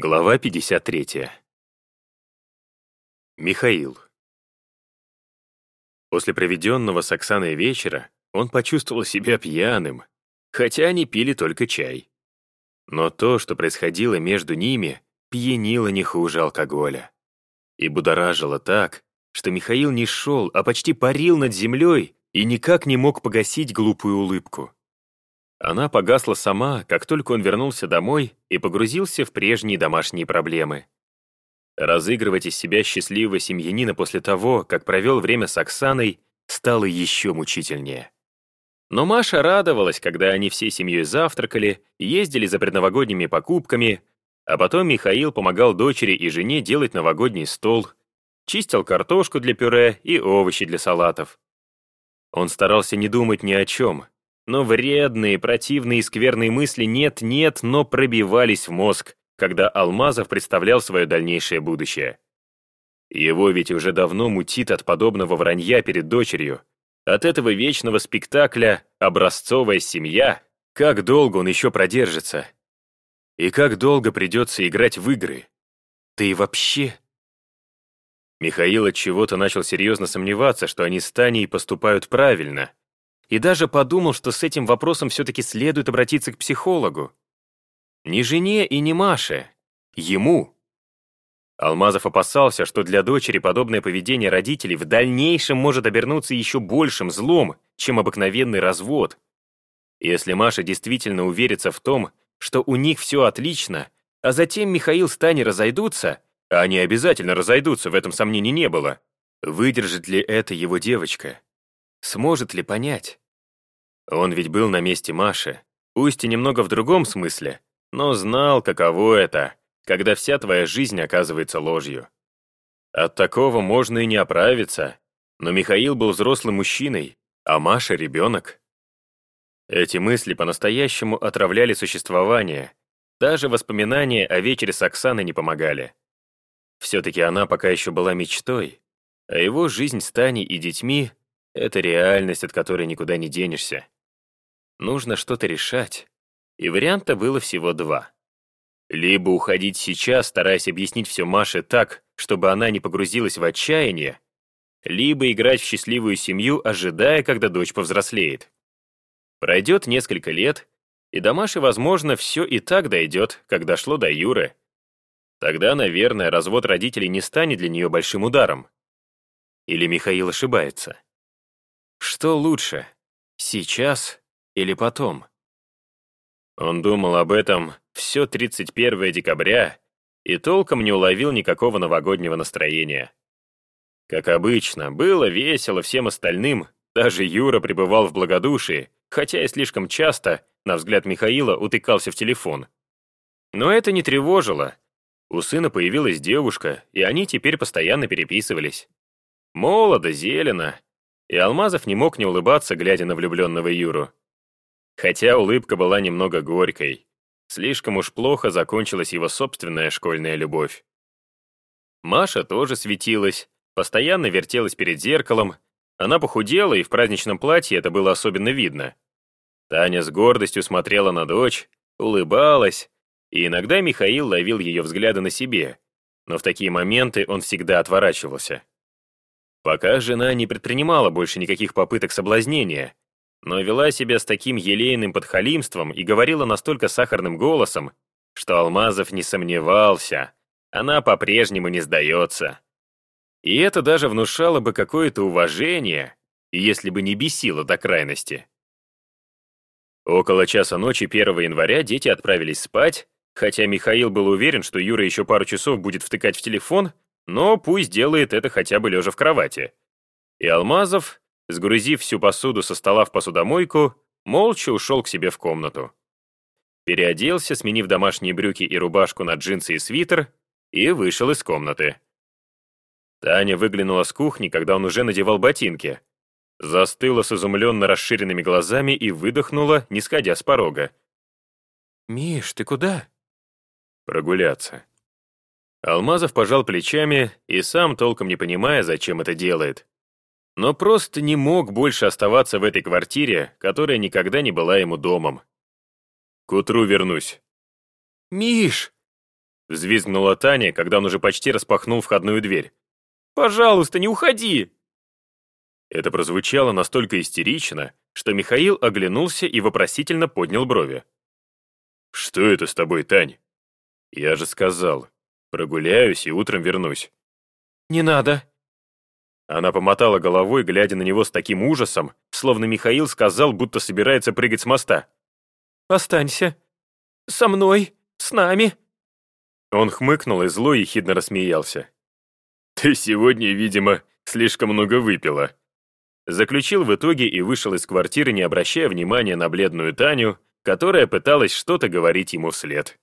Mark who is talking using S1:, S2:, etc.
S1: Глава 53. Михаил. После проведенного с Оксаной вечера он почувствовал себя пьяным, хотя они пили только чай. Но то, что происходило между ними, пьянило не хуже алкоголя. И будоражило так, что Михаил не шел, а почти парил над землей и никак не мог погасить глупую улыбку. Она погасла сама, как только он вернулся домой и погрузился в прежние домашние проблемы. Разыгрывать из себя счастливого семьянина после того, как провел время с Оксаной, стало еще мучительнее. Но Маша радовалась, когда они всей семьей завтракали, ездили за предновогодними покупками, а потом Михаил помогал дочери и жене делать новогодний стол, чистил картошку для пюре и овощи для салатов. Он старался не думать ни о чем, но вредные, противные и скверные мысли нет-нет, но пробивались в мозг, когда Алмазов представлял свое дальнейшее будущее. Его ведь уже давно мутит от подобного вранья перед дочерью. От этого вечного спектакля «Образцовая семья» как долго он еще продержится? И как долго придется играть в игры? Да и вообще... Михаил от чего-то начал серьезно сомневаться, что они с Таней поступают правильно, и даже подумал, что с этим вопросом все-таки следует обратиться к психологу. Не жене и не Маше. Ему. Алмазов опасался, что для дочери подобное поведение родителей в дальнейшем может обернуться еще большим злом, чем обыкновенный развод. Если Маша действительно уверится в том, что у них все отлично, а затем Михаил с Таней разойдутся, а они обязательно разойдутся, в этом сомнений не было, выдержит ли это его девочка? Сможет ли понять? Он ведь был на месте Маши, пусть и немного в другом смысле, но знал, каково это, когда вся твоя жизнь оказывается ложью. От такого можно и не оправиться, но Михаил был взрослым мужчиной, а Маша — ребенок. Эти мысли по-настоящему отравляли существование, даже воспоминания о вечере с Оксаной не помогали. Все-таки она пока еще была мечтой, а его жизнь с Таней и детьми — это реальность, от которой никуда не денешься. Нужно что-то решать. И варианта было всего два. Либо уходить сейчас, стараясь объяснить все Маше так, чтобы она не погрузилась в отчаяние, либо играть в счастливую семью, ожидая, когда дочь повзрослеет. Пройдет несколько лет, и до Маши, возможно, все и так дойдет, как дошло до Юры. Тогда, наверное, развод родителей не станет для нее большим ударом. Или Михаил ошибается? Что лучше, сейчас или потом? Он думал об этом все 31 декабря и толком не уловил никакого новогоднего настроения. Как обычно, было весело всем остальным, даже Юра пребывал в благодушии, хотя и слишком часто, на взгляд Михаила, утыкался в телефон. Но это не тревожило. У сына появилась девушка, и они теперь постоянно переписывались. Молодо, зелено. И Алмазов не мог не улыбаться, глядя на влюбленного Юру. Хотя улыбка была немного горькой. Слишком уж плохо закончилась его собственная школьная любовь. Маша тоже светилась, постоянно вертелась перед зеркалом. Она похудела, и в праздничном платье это было особенно видно. Таня с гордостью смотрела на дочь, улыбалась, и иногда Михаил ловил ее взгляды на себе, но в такие моменты он всегда отворачивался. Пока жена не предпринимала больше никаких попыток соблазнения, но вела себя с таким елейным подхалимством и говорила настолько сахарным голосом, что Алмазов не сомневался, она по-прежнему не сдается. И это даже внушало бы какое-то уважение, если бы не бесило до крайности. Около часа ночи 1 января дети отправились спать, хотя Михаил был уверен, что Юра еще пару часов будет втыкать в телефон, но пусть делает это хотя бы лежа в кровати. И Алмазов, Сгрузив всю посуду со стола в посудомойку, молча ушел к себе в комнату. Переоделся, сменив домашние брюки и рубашку на джинсы и свитер, и вышел из комнаты. Таня выглянула с кухни, когда он уже надевал ботинки. Застыла с изумленно расширенными глазами и выдохнула, не сходя с порога. «Миш, ты куда?» «Прогуляться». Алмазов пожал плечами и сам толком не понимая, зачем это делает но просто не мог больше оставаться в этой квартире, которая никогда не была ему домом. К утру вернусь. «Миш!» Взвизгнула Таня, когда он уже почти распахнул входную дверь. «Пожалуйста, не уходи!» Это прозвучало настолько истерично, что Михаил оглянулся и вопросительно поднял брови. «Что это с тобой, Тань?» «Я же сказал, прогуляюсь и утром вернусь».
S2: «Не надо».
S1: Она помотала головой, глядя на него с таким ужасом, словно Михаил сказал, будто собирается прыгать с моста.
S2: «Останься. Со мной. С нами».
S1: Он хмыкнул и зло ехидно рассмеялся. «Ты сегодня, видимо, слишком много выпила». Заключил в итоге и вышел из квартиры, не обращая внимания на бледную Таню, которая пыталась что-то говорить ему вслед.